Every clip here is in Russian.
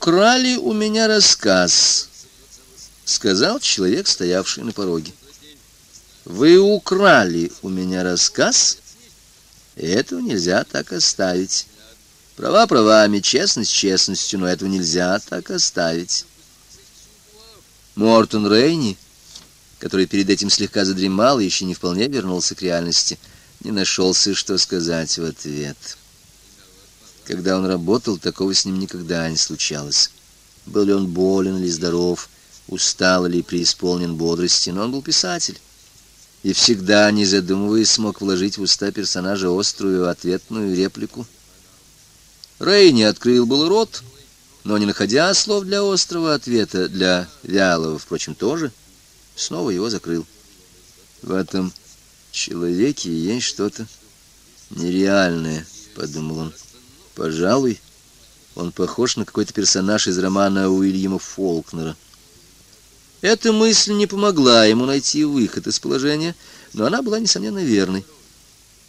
украли у меня рассказ», — сказал человек, стоявший на пороге. «Вы украли у меня рассказ, и этого нельзя так оставить. Права правами, честность честностью, но этого нельзя так оставить». Мортон Рейни, который перед этим слегка задремал и еще не вполне вернулся к реальности, не нашелся, что сказать в ответ. Когда он работал, такого с ним никогда не случалось. Был ли он болен или здоров, устал или преисполнен бодрости, но он был писатель. И всегда, не задумываясь, смог вложить в уста персонажа острую ответную реплику. Рэй не открыл был рот, но, не находя слов для острого ответа, для вялого, впрочем, тоже, снова его закрыл. В этом человеке есть что-то нереальное, подумал он. Пожалуй, он похож на какой-то персонаж из романа Уильяма Фолкнера. Эта мысль не помогла ему найти выход из положения, но она была, несомненно, верной.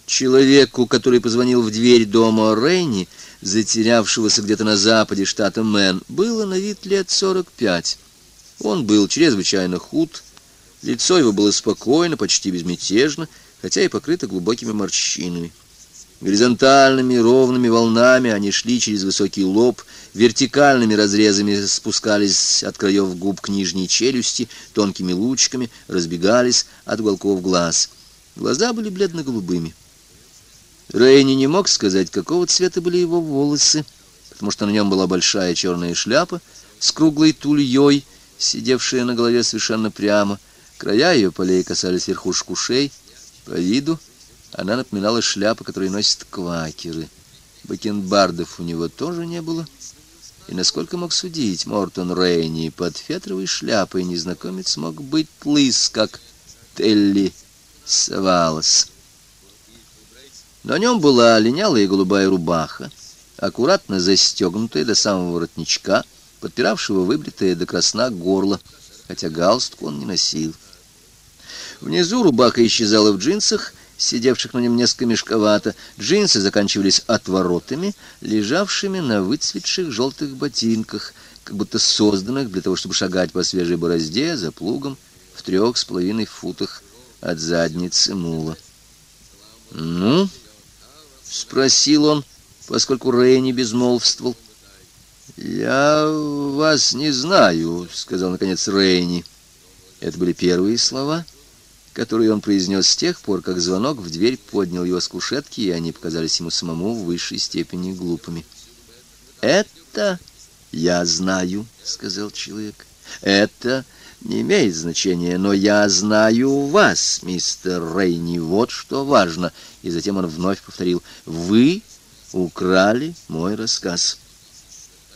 Человеку, который позвонил в дверь дома Рейни, затерявшегося где-то на западе штата Мэн, было на вид лет сорок пять. Он был чрезвычайно худ, лицо его было спокойно, почти безмятежно, хотя и покрыто глубокими морщинами. Горизонтальными ровными волнами они шли через высокий лоб, вертикальными разрезами спускались от краев губ к нижней челюсти, тонкими лучиками разбегались от уголков глаз. Глаза были бледно-голубыми. Рейни не мог сказать, какого цвета были его волосы, потому что на нем была большая черная шляпа с круглой тульей, сидевшая на голове совершенно прямо. Края ее полей касались верхушек ушей. По виду она напоминала шляпу, которую носят квакеры. Бакенбардов у него тоже не было. И насколько мог судить Мортон Рейни, под фетровой шляпой незнакомец мог быть лыс, как Телли Савалос. На нем была линялая голубая рубаха, аккуратно застегнутая до самого воротничка, подпиравшего выбритое до красна горло, хотя галстук он не носил. Внизу рубаха исчезала в джинсах, сидевших на нем несколько мешковато. Джинсы заканчивались отворотами, лежавшими на выцветших желтых ботинках, как будто созданных для того, чтобы шагать по свежей борозде за плугом в трех с половиной футах от задницы мула. «Ну?» — спросил он, поскольку Рейни безмолвствовал. «Я вас не знаю», — сказал, наконец, Рейни. Это были первые слова — которые он произнес с тех пор, как звонок в дверь поднял его с кушетки, и они показались ему самому в высшей степени глупыми. «Это я знаю», — сказал человек. «Это не имеет значения, но я знаю вас, мистер Рейни, вот что важно». И затем он вновь повторил «Вы украли мой рассказ».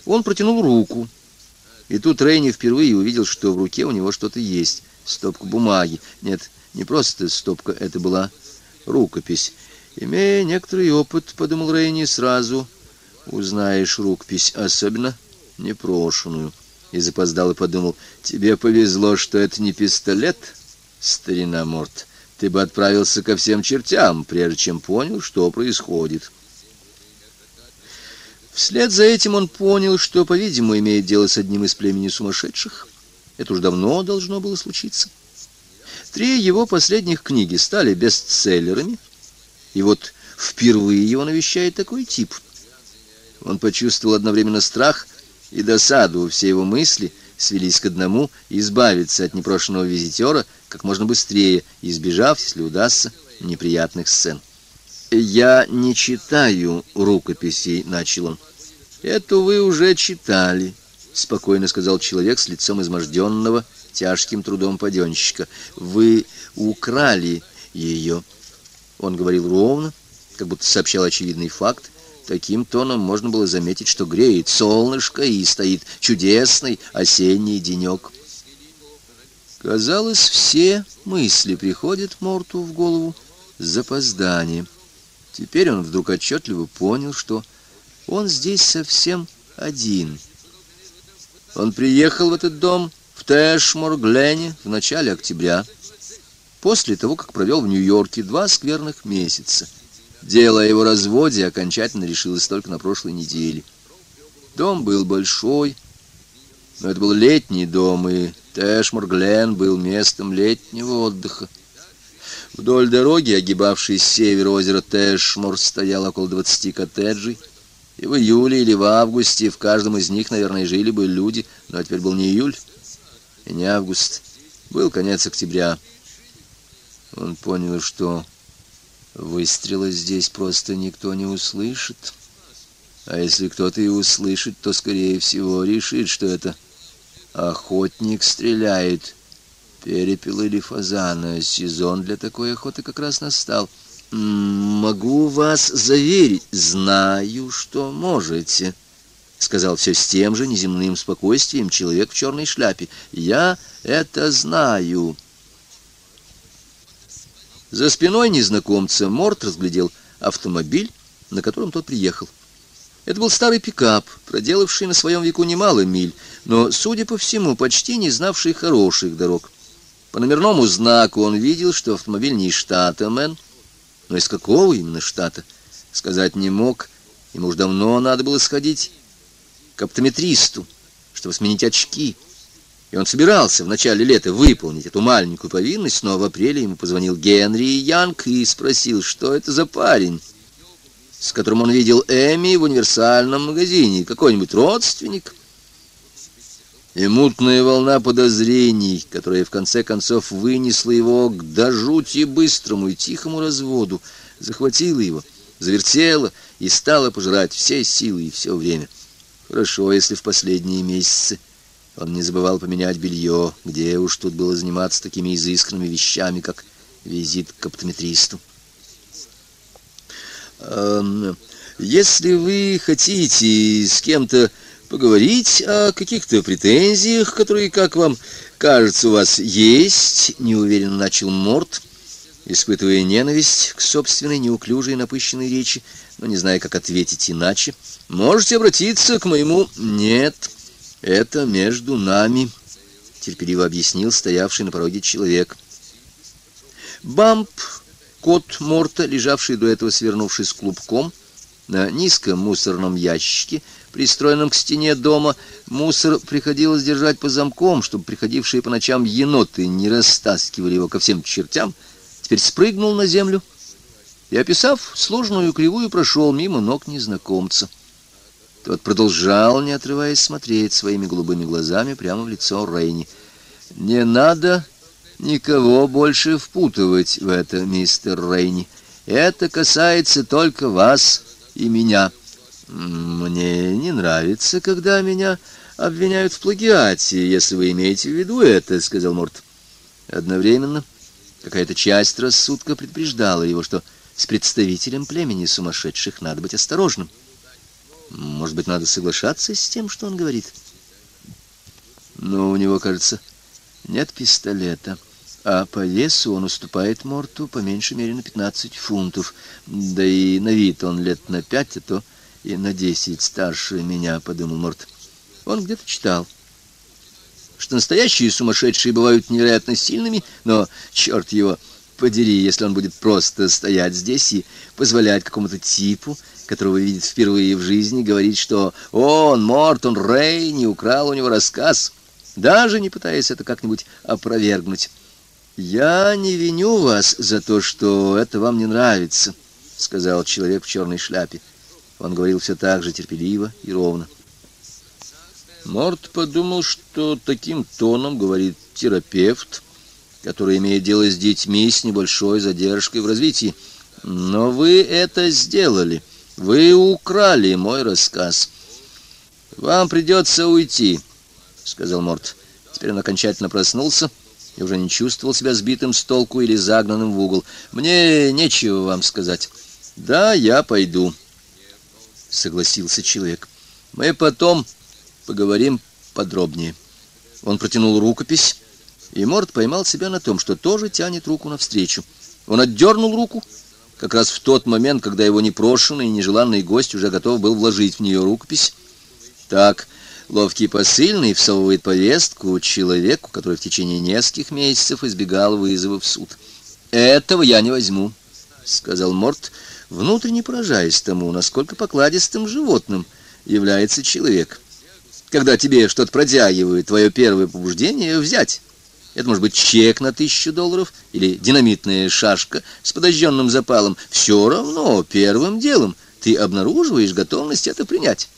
Он протянул руку, и тут Рейни впервые увидел, что в руке у него что-то есть. Стопка бумаги. Нет, не просто стопка, это была рукопись. Имея некоторый опыт, подумал Рейни, сразу узнаешь рукопись, особенно непрошенную. И запоздал и подумал, тебе повезло, что это не пистолет, старина Морт. Ты бы отправился ко всем чертям, прежде чем понял, что происходит. Вслед за этим он понял, что, по-видимому, имеет дело с одним из племени сумасшедших. Это уж давно должно было случиться. Три его последних книги стали бестселлерами, и вот впервые его навещает такой тип. Он почувствовал одновременно страх и досаду, все его мысли свелись к одному — избавиться от непрошенного визитера как можно быстрее, избежав, если удастся, неприятных сцен. «Я не читаю рукописей», — начал он. «Это вы уже читали», — спокойно сказал человек с лицом изможденного, тяжким трудом паденщика. Вы украли ее. Он говорил ровно, как будто сообщал очевидный факт. Таким тоном можно было заметить, что греет солнышко и стоит чудесный осенний денек. Казалось, все мысли приходят Морту в голову с запозданием. Теперь он вдруг отчетливо понял, что он здесь совсем один. Он приехал в этот дом в Тэшмор-Глене в начале октября, после того, как провел в Нью-Йорке два скверных месяца. Дело о его разводе окончательно решилось только на прошлой неделе. Дом был большой, Но это был летний дом, и Тэшмор-Глен был местом летнего отдыха. Вдоль дороги, огибавшей с севера озеро Тэшмор, стояло около двадцати коттеджей. И в июле или в августе в каждом из них, наверное, жили бы люди, но теперь был не июль и не август, был конец октября. Он понял, что выстрела здесь просто никто не услышит. А если кто-то и услышит, то, скорее всего, решит, что это охотник стреляет. Перепел или фазана. Сезон для такой охоты как раз настал. «Могу вас заверить, знаю, что можете», — сказал все с тем же неземным спокойствием человек в черной шляпе. «Я это знаю». За спиной незнакомца Морт разглядел автомобиль, на котором тот приехал. Это был старый пикап, проделавший на своем веку немало миль, но, судя по всему, почти не знавший хороших дорог. По номерному знаку он видел, что автомобиль не из штата Мэн, но из какого именно штата, сказать не мог. Ему уж давно надо было сходить к оптометристу, чтобы сменить очки. И он собирался в начале лета выполнить эту маленькую повинность, но в апреле ему позвонил Генри Янг и спросил, что это за парень, с которым он видел Эми в универсальном магазине, какой-нибудь родственник. И мутная волна подозрений, которая в конце концов вынесла его к до жути быстрому и тихому разводу, захватила его, завертела и стала пожирать все силы и все время. Хорошо, если в последние месяцы он не забывал поменять белье, где уж тут было заниматься такими изысканными вещами, как визит к оптометристу. Эм, если вы хотите с кем-то поговорить о каких-то претензиях, которые, как вам кажется, у вас есть, неуверенно начал Морт, испытывая ненависть к собственной неуклюжей напыщенной речи, но не зная, как ответить иначе. Можете обратиться к моему... Нет, это между нами, терпеливо объяснил стоявший на пороге человек. Бамп, кот Морта, лежавший до этого свернувшись клубком, на низком мусорном ящике, пристроенном к стене дома, мусор приходилось держать по замкам, чтобы приходившие по ночам еноты не растаскивали его ко всем чертям, теперь спрыгнул на землю и, описав сложную кривую, прошел мимо ног незнакомца. Тот продолжал, не отрываясь, смотреть своими голубыми глазами прямо в лицо Рейни. «Не надо никого больше впутывать в это, мистер Рейни. Это касается только вас и меня». «Мне не нравится, когда меня обвиняют в плагиате, если вы имеете в виду это», — сказал Морт. Одновременно какая-то часть рассудка предупреждала его, что с представителем племени сумасшедших надо быть осторожным. Может быть, надо соглашаться с тем, что он говорит. Но у него, кажется, нет пистолета, а по весу он уступает Морту по меньшей мере на 15 фунтов. Да и на вид он лет на пять, а то и на десять старше меня, подумал Морт. Он где-то читал, что настоящие сумасшедшие бывают невероятно сильными, но, черт его подери, если он будет просто стоять здесь и позволять какому-то типу, которого видит впервые в жизни, говорить, что он, Мортон Рэй, не украл у него рассказ, даже не пытаясь это как-нибудь опровергнуть. «Я не виню вас за то, что это вам не нравится», — сказал человек в черной шляпе. Он говорил все так же терпеливо и ровно. Морт подумал, что таким тоном говорит терапевт, который имеет дело с детьми с небольшой задержкой в развитии. Но вы это сделали. Вы украли мой рассказ. Вам придется уйти, сказал Морт. Теперь он окончательно проснулся и уже не чувствовал себя сбитым с толку или загнанным в угол. Мне нечего вам сказать. Да, я пойду согласился человек. Мы потом поговорим подробнее. Он протянул рукопись, и Морд поймал себя на том, что тоже тянет руку навстречу. Он отдернул руку, как раз в тот момент, когда его непрошенный и нежеланный гость уже готов был вложить в нее рукопись. Так, ловкий посыльный всовывает повестку человеку, который в течение нескольких месяцев избегал вызова в суд. «Этого я не возьму», — сказал Морд, — внутренне поражаясь тому, насколько покладистым животным является человек. Когда тебе что-то протягивают, твое первое побуждение — взять. Это может быть чек на тысячу долларов или динамитная шашка с подожженным запалом. Все равно первым делом ты обнаруживаешь готовность это принять.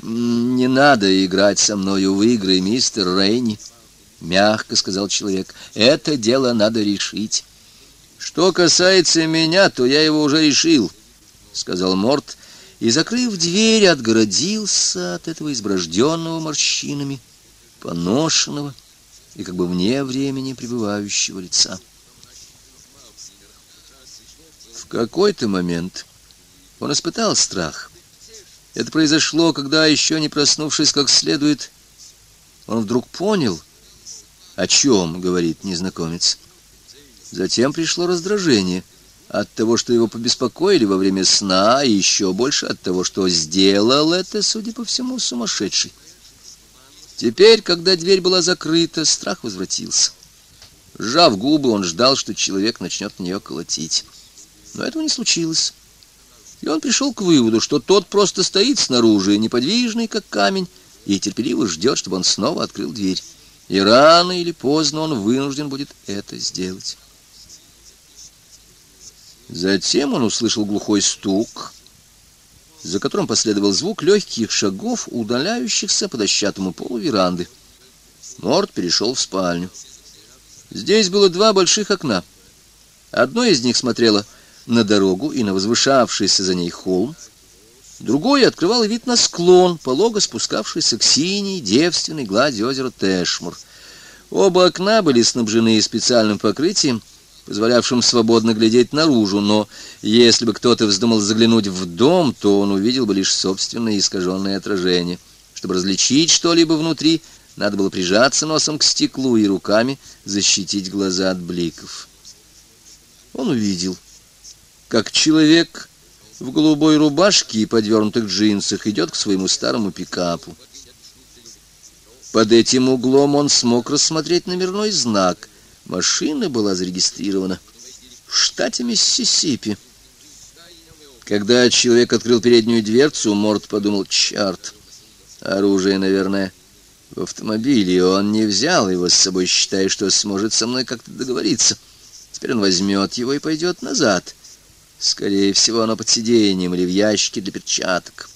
«Не надо играть со мною в игры, мистер Рейни», — мягко сказал человек. «Это дело надо решить». «Что касается меня, то я его уже решил», — сказал Морт, и, закрыв дверь, отгородился от этого изброжденного морщинами, поношенного и как бы вне времени пребывающего лица. В какой-то момент он испытал страх. Это произошло, когда, еще не проснувшись как следует, он вдруг понял, о чем говорит незнакомец. Затем пришло раздражение от того, что его побеспокоили во время сна, и еще больше от того, что сделал это, судя по всему, сумасшедший. Теперь, когда дверь была закрыта, страх возвратился. Сжав губы, он ждал, что человек начнет на нее колотить. Но этого не случилось. И он пришел к выводу, что тот просто стоит снаружи, неподвижный, как камень, и терпеливо ждет, чтобы он снова открыл дверь. И рано или поздно он вынужден будет это сделать. Затем он услышал глухой стук, за которым последовал звук легких шагов, удаляющихся по дощатому полу веранды. Морд перешел в спальню. Здесь было два больших окна. Одно из них смотрело на дорогу и на возвышавшийся за ней холм. Другое открывало вид на склон, полого спускавшийся к синей, девственной глади озера Тэшмур. Оба окна были снабжены специальным покрытием, позволявшим свободно глядеть наружу, но если бы кто-то вздумал заглянуть в дом, то он увидел бы лишь собственное искаженное отражение. Чтобы различить что-либо внутри, надо было прижаться носом к стеклу и руками защитить глаза от бликов. Он увидел, как человек в голубой рубашке и подвернутых джинсах идет к своему старому пикапу. Под этим углом он смог рассмотреть номерной знак — Машина была зарегистрирована в штате Миссисипи. Когда человек открыл переднюю дверцу, Морд подумал, черт, оружие, наверное, в автомобиле. Он не взял его с собой, считая, что сможет со мной как-то договориться. Теперь он возьмет его и пойдет назад. Скорее всего, оно под сиденьем или в ящике для перчаток.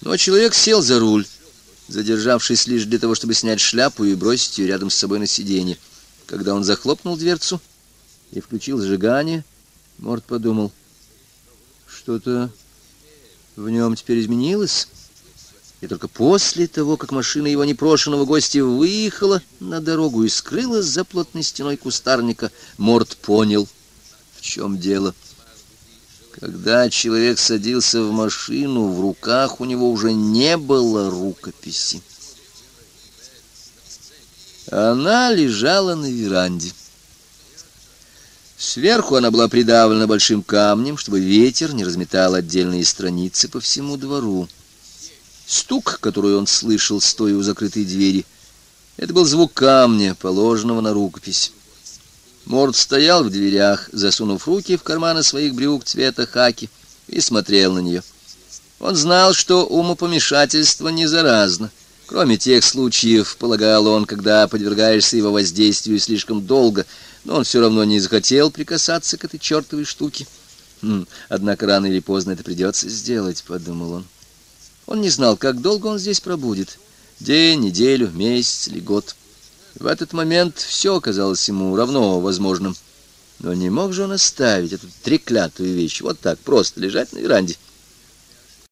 Но человек сел за руль, задержавшись лишь для того, чтобы снять шляпу и бросить ее рядом с собой на сиденье. Когда он захлопнул дверцу и включил зажигание, Морд подумал, что-то в нем теперь изменилось. И только после того, как машина его непрошенного гостя выехала на дорогу и скрылась за плотной стеной кустарника, Морд понял, в чем дело. Когда человек садился в машину, в руках у него уже не было рукописи. Она лежала на веранде. Сверху она была придавлена большим камнем, чтобы ветер не разметал отдельные страницы по всему двору. Стук, который он слышал, стоя у закрытой двери, это был звук камня, положенного на рукопись. Морд стоял в дверях, засунув руки в карманы своих брюк цвета хаки, и смотрел на нее. Он знал, что умопомешательство не заразно — Кроме тех случаев, полагал он, когда подвергаешься его воздействию слишком долго, но он все равно не захотел прикасаться к этой чертовой штуке. Хм, однако рано или поздно это придется сделать, подумал он. Он не знал, как долго он здесь пробудет. День, неделю, месяц или год. В этот момент все казалось ему равно возможным. Но не мог же он оставить эту треклятую вещь вот так, просто лежать на веранде.